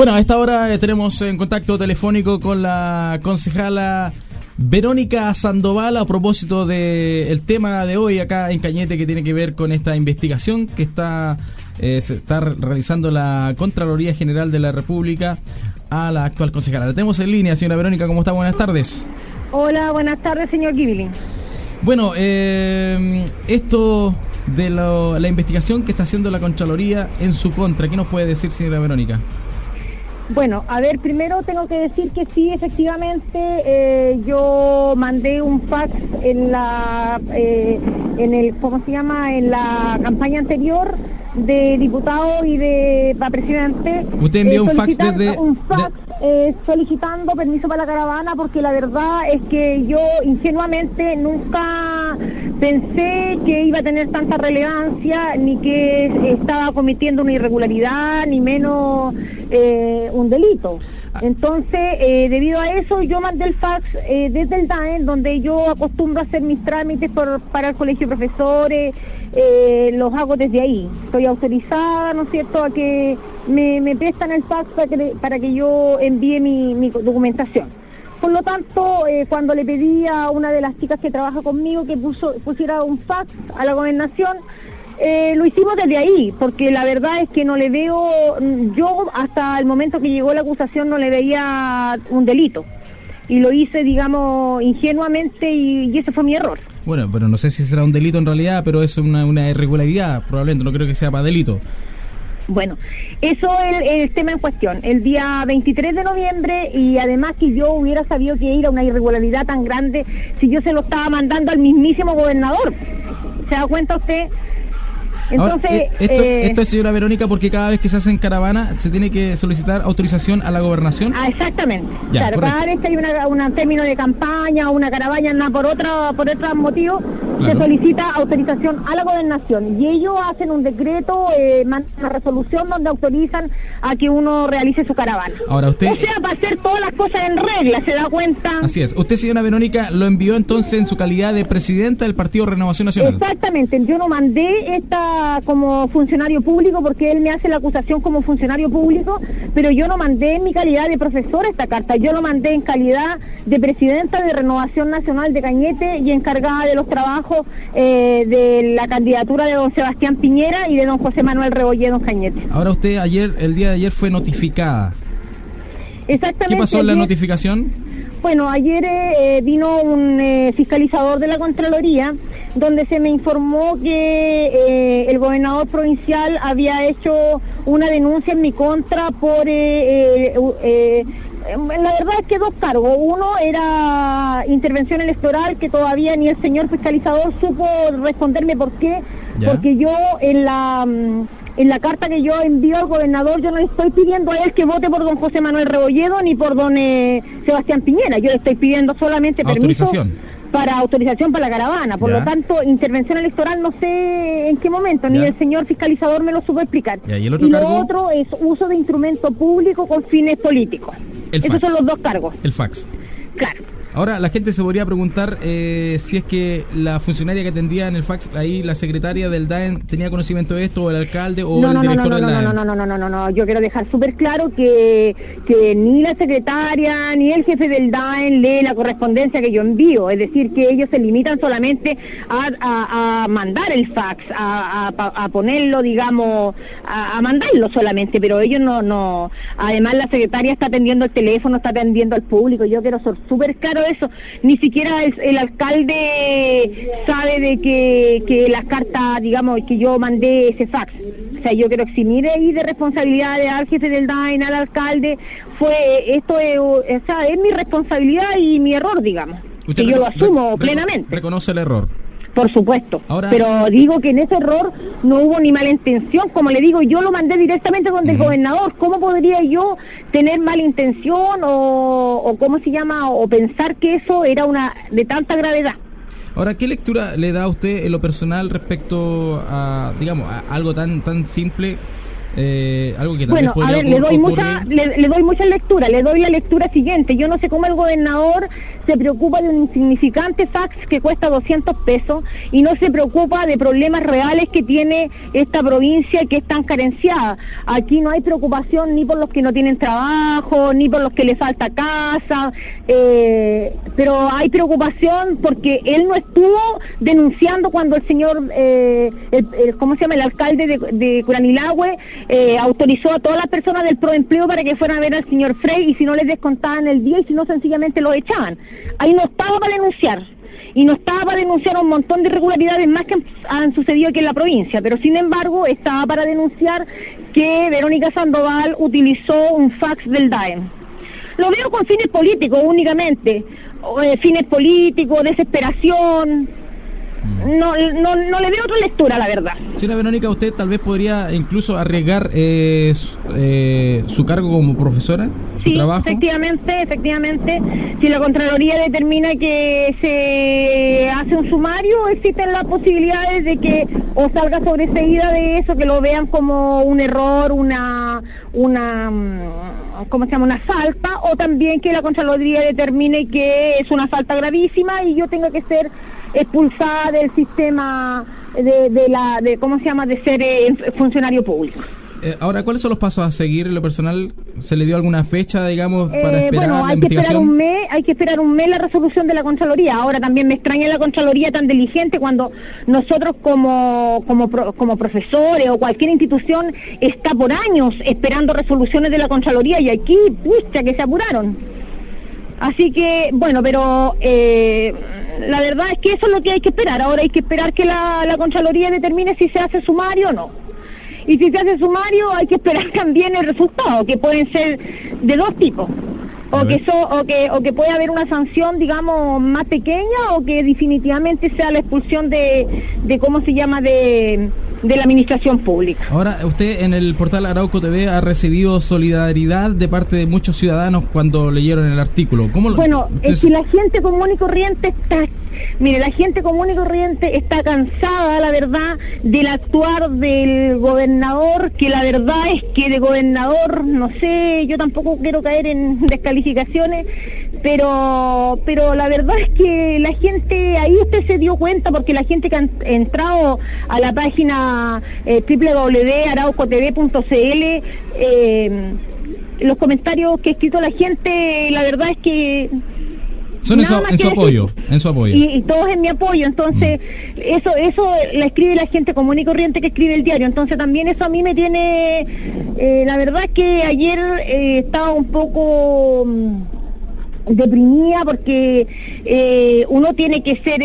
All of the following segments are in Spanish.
Bueno, a esta hora tenemos en contacto telefónico con la concejala Verónica Sandoval a propósito del tema de hoy acá en Cañete que tiene que ver con esta investigación que está eh, se está realizando la Contraloría General de la República a la actual concejala. La tenemos en línea, señora Verónica, ¿cómo está? Buenas tardes. Hola, buenas tardes, señor Gibilin. Bueno, eh, esto de la investigación que está haciendo la Contraloría en su contra, ¿qué nos puede decir, señora Verónica? Bueno, a ver, primero tengo que decir que sí, efectivamente, eh, yo mandé un fax en la, eh, en el, ¿cómo se llama? En la campaña anterior de diputado y de presidente. Usted envió un fax desde... Un fax eh, solicitando permiso para la caravana porque la verdad es que yo ingenuamente nunca pensé que iba a tener tanta relevancia ni que estaba cometiendo una irregularidad ni menos eh, un delito. Ah. Entonces, eh, debido a eso, yo mandé el fax desde el DAEN, donde yo acostumbro a hacer mis trámites para el colegio de profesores, los hago desde ahí. Estoy autorizada, ¿no es cierto?, a que me, prestan el fax para que, yo envíe mi, documentación. Por lo tanto, eh, cuando le pedí a una de las chicas que trabaja conmigo que puso, pusiera un fax a la gobernación, eh, lo hicimos desde ahí, porque la verdad es que no le veo, yo hasta el momento que llegó la acusación no le veía un delito. Y lo hice, digamos, ingenuamente y, ese fue mi error. Bueno, pero no sé si será un delito en realidad, pero es una, una irregularidad, probablemente, no creo que sea para delito. Bueno, eso es el, tema en cuestión. El día 23 de noviembre y además que yo hubiera sabido que era una irregularidad tan grande si yo se lo estaba mandando al mismísimo gobernador. ¿Se da cuenta usted? Entonces, eh, eh, esto, es, señora Verónica, porque cada vez que se hace en caravana se tiene que solicitar autorización a la gobernación. Ah, exactamente. claro, cada vez que hay un término de campaña una caravana por otro, por otro motivo, se solicita autorización a la gobernación. Y ellos hacen un decreto, eh, una resolución donde autorizan a que uno realice su caravana. Ahora usted... O sea, para hacer todas las cosas en regla, ¿se da cuenta? Así es. Usted, señora Verónica, lo envió entonces en su calidad de presidenta del Partido Renovación Nacional. Exactamente. Yo no mandé esta como funcionario público porque él me hace la acusación como funcionario público, pero yo no mandé en mi calidad de profesor esta carta, yo lo mandé en calidad de presidenta de Renovación Nacional de Cañete y encargada de los trabajos eh, de la candidatura de don Sebastián Piñera y de don José Manuel Rebolledo Cañete. Ahora usted ayer, el día de ayer fue notificada. Exactamente. ¿Qué pasó en la notificación? Bueno, ayer eh, vino un eh, fiscalizador de la Contraloría donde se me informó que eh, el gobernador provincial había hecho una denuncia en mi contra por... la verdad es que dos cargos. Uno era intervención electoral que todavía ni el señor fiscalizador supo responderme por qué. Porque yo en la... Mm, en la carta que yo envío al gobernador, yo no le estoy pidiendo a él que vote por don José Manuel Rebolledo ni por don eh, Sebastián Piñera. Yo le estoy pidiendo solamente permiso para autorización para la caravana. Por lo tanto, intervención electoral no sé en qué momento, ni el señor fiscalizador me lo supo explicar. ¿Y, lo otro es uso de instrumento público con fines políticos. Esos son los dos cargos. El fax. Claro. Ahora, la gente se podría preguntar eh, si es que la funcionaria que atendía en el fax, ahí la secretaria del DAEN, tenía conocimiento de esto, o el alcalde, o el director no, del DAEN. No, no, no, no, no, no, no, yo quiero dejar súper claro que, que ni la secretaria ni el jefe del DAEN lee la correspondencia que yo envío, es decir, que ellos se limitan solamente a, mandar el fax, a, ponerlo, digamos, a, mandarlo solamente, pero ellos no, no, además la secretaria está atendiendo el teléfono, está atendiendo al público, yo quiero ser súper claro eso. Ni siquiera el, alcalde sabe de que, que las cartas, digamos, que yo mandé ese fax. O sea, yo quiero eximir ahí de responsabilidad al jefe del DAIN, al alcalde. Fue, esto es, o sea, es mi responsabilidad y mi error, digamos. que yo lo asumo plenamente. Reconoce el error por supuesto. Pero digo que en ese error no hubo ni mala intención, como le digo, yo lo mandé directamente con el gobernador. ¿Cómo podría yo tener mala intención o, o cómo se llama o pensar que eso era una de tanta gravedad? Ahora, ¿qué lectura le da a usted en lo personal respecto a, digamos, a algo tan tan simple Eh, algo que bueno, a ver, le doy, mucha, le, doy mucha lectura, le doy la lectura siguiente. Yo no sé cómo el gobernador se preocupa de un insignificante fax que cuesta 200 pesos y no se preocupa de problemas reales que tiene esta provincia que es tan carenciada. Aquí no hay preocupación ni por los que no tienen trabajo, ni por los que le falta casa, eh, pero hay preocupación porque él no estuvo denunciando cuando el señor, eh, ¿cómo se llama? El alcalde de, de Curanilagüe eh, autorizó a todas las personas del proempleo para que fueran a ver al señor Frey y si no les descontaban el día y si no sencillamente lo echaban. Ahí no estaba para denunciar y no estaba para denunciar un montón de irregularidades más que han sucedido aquí en la provincia, pero sin embargo estaba para denunciar que Verónica Sandoval utilizó un fax del DAEM. Lo veo con fines políticos únicamente, eh, fines políticos, desesperación, no, no, no le veo otra lectura, la verdad. Señora Verónica, usted tal vez podría incluso arriesgar eh, eh, su, cargo como profesora, sí, efectivamente, efectivamente. Si la Contraloría determina que se hace un sumario, existen las posibilidades de que o salga sobreseída de eso, que lo vean como un error, una, una mm, ¿cómo se llama? una falta, o también que la Contraloría determine que es una falta gravísima y yo tenga que ser expulsada del sistema de, la, de ¿cómo se llama?, de ser eh, funcionario público. Eh, ahora, ¿cuáles son los pasos a seguir en lo personal? ¿Se le dio alguna fecha, digamos, para eh, esperar bueno, hay que esperar un mes, hay que esperar un mes la resolución de la Contraloría. Ahora también me extraña la Contraloría tan diligente cuando nosotros como, como, como profesores o cualquier institución está por años esperando resoluciones de la Contraloría y aquí, pucha, que se apuraron. Así que, bueno, pero eh, la verdad es que eso es lo que hay que esperar. Ahora hay que esperar que la, la Contraloría determine si se hace sumario o no. Y si se hace sumario hay que esperar también el resultado, que pueden ser de dos tipos. O que, so, o, que, o que puede haber una sanción, digamos, más pequeña o que definitivamente sea la expulsión de, de ¿cómo se llama?, de, de la administración pública. Ahora, usted en el portal Arauco TV ha recibido solidaridad de parte de muchos ciudadanos cuando leyeron el artículo. ¿Cómo bueno, es si la gente común y corriente está Mire, la gente común y corriente está cansada, la verdad, del actuar del gobernador, que la verdad es que de gobernador, no sé, yo tampoco quiero caer en descalificaciones, pero, pero la verdad es que la gente, ahí usted se dio cuenta, porque la gente que ha entrado a la página eh, www.araucotv.cl, eh, los comentarios que ha escrito la gente, la verdad es que son en su, apoyo, en su apoyo. Y, todos en mi apoyo, entonces mm. eso eso la escribe la gente común y corriente que escribe el diario, entonces también eso a mí me tiene, eh, la verdad es que ayer eh, estaba un poco mm, deprimida porque eh, uno tiene que ser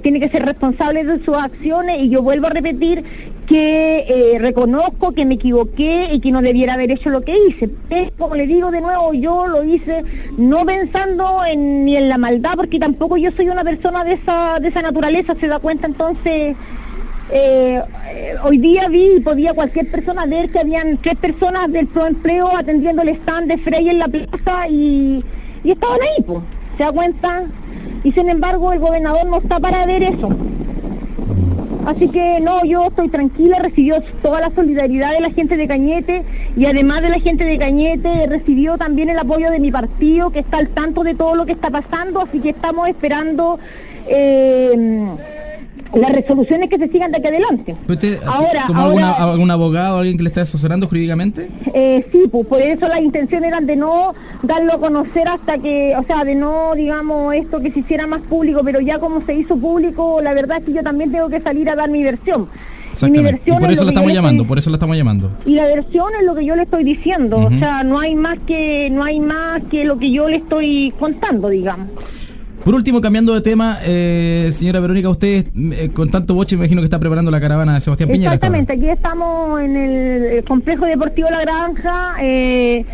tiene que ser responsable de sus acciones y yo vuelvo a repetir que eh, reconozco que me equivoqué y que no debiera haber hecho lo que hice. como le digo de nuevo, yo lo hice no pensando en, ni en la maldad, porque tampoco yo soy una persona de esa, de esa naturaleza, se da cuenta entonces... Eh, hoy día vi y podía cualquier persona ver que habían tres personas del proempleo atendiendo el stand de Frey en la plaza y, y estaban ahí, pues, ¿se da cuenta? Y sin embargo el gobernador no está para ver eso. Así que no, yo estoy tranquila, recibió toda la solidaridad de la gente de Cañete. Y además de la gente de Cañete recibió también el apoyo de mi partido que está al tanto de todo lo que está pasando, así que estamos esperando... Eh, las resoluciones que se sigan de aquí adelante. ¿Usted ahora, algún abogado, alguien que le está asesorando jurídicamente? Eh, sí, pues por eso las intenciones eran de no darlo a conocer hasta que, o sea, de no, digamos, esto que se hiciera más público, pero ya como se hizo público, la verdad es que yo también tengo que salir a dar mi versión. Y mi versión por eso lo estamos llamando, por eso lo estamos llamando. Y la versión es lo que yo le estoy diciendo, o sea, no hay más que no hay más que lo que yo le estoy contando, digamos. Por último, cambiando de tema, eh, señora Verónica, usted eh, con tanto boche me imagino que está preparando la caravana de Sebastián Piñera. Exactamente, aquí estamos en el complejo deportivo La Granja, eh,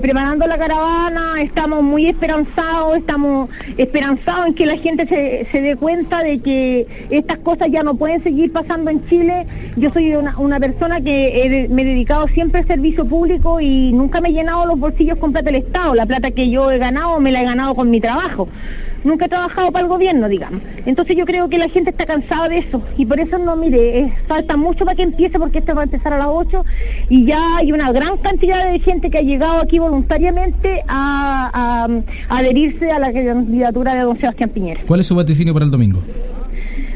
preparando la caravana, estamos muy esperanzados, estamos esperanzados en que la gente se, dé cuenta de que estas cosas ya no pueden seguir pasando en Chile. Yo soy una, persona que me he dedicado siempre al servicio público y nunca me he llenado los bolsillos con plata del Estado. La plata que yo he ganado me la he ganado con mi trabajo nunca he trabajado para el gobierno, digamos. Entonces yo creo que la gente está cansada de eso y por eso no, mire, eh, falta mucho para que empiece porque esto va a empezar a las 8 y ya hay una gran cantidad de gente que ha llegado aquí voluntariamente a, a adherirse a la candidatura de don Sebastián Piñera. ¿Cuál es su vaticinio para el domingo?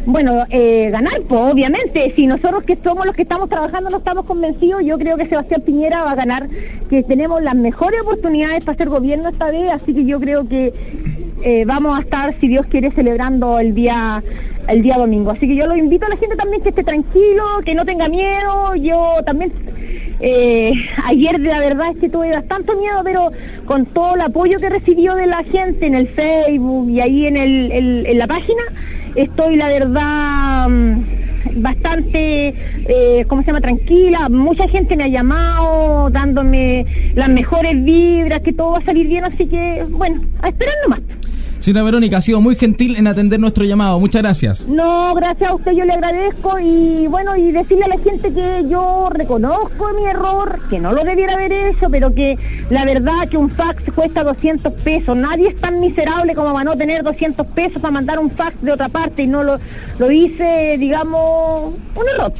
Bueno, eh, ganar, pues obviamente, si nosotros que somos los que estamos trabajando no estamos convencidos, yo creo que Sebastián Piñera va a ganar, que tenemos las mejores oportunidades para hacer gobierno esta vez, así que yo creo que eh, vamos a estar, si Dios quiere, celebrando el día el día domingo. Así que yo lo invito a la gente también que esté tranquilo, que no tenga miedo. Yo también eh, ayer la verdad es que tuve bastante miedo, pero con todo el apoyo que recibió de la gente en el Facebook y ahí en, el, en la página, estoy la verdad mm, bastante, eh, ¿cómo se llama?, tranquila. Mucha gente me ha llamado dándome las mejores vibras, que todo va a salir bien, así que, bueno, a esperar nomás. Señora Verónica, ha sido muy gentil en atender nuestro llamado. Muchas gracias. No, gracias a usted yo le agradezco y bueno, y decirle a la gente que yo reconozco mi error, que no lo debiera haber hecho, pero que la verdad que un fax cuesta 200 pesos. Nadie es tan miserable como para no tener 200 pesos para mandar un fax de otra parte y no lo, lo hice, digamos, un error.